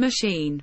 machine.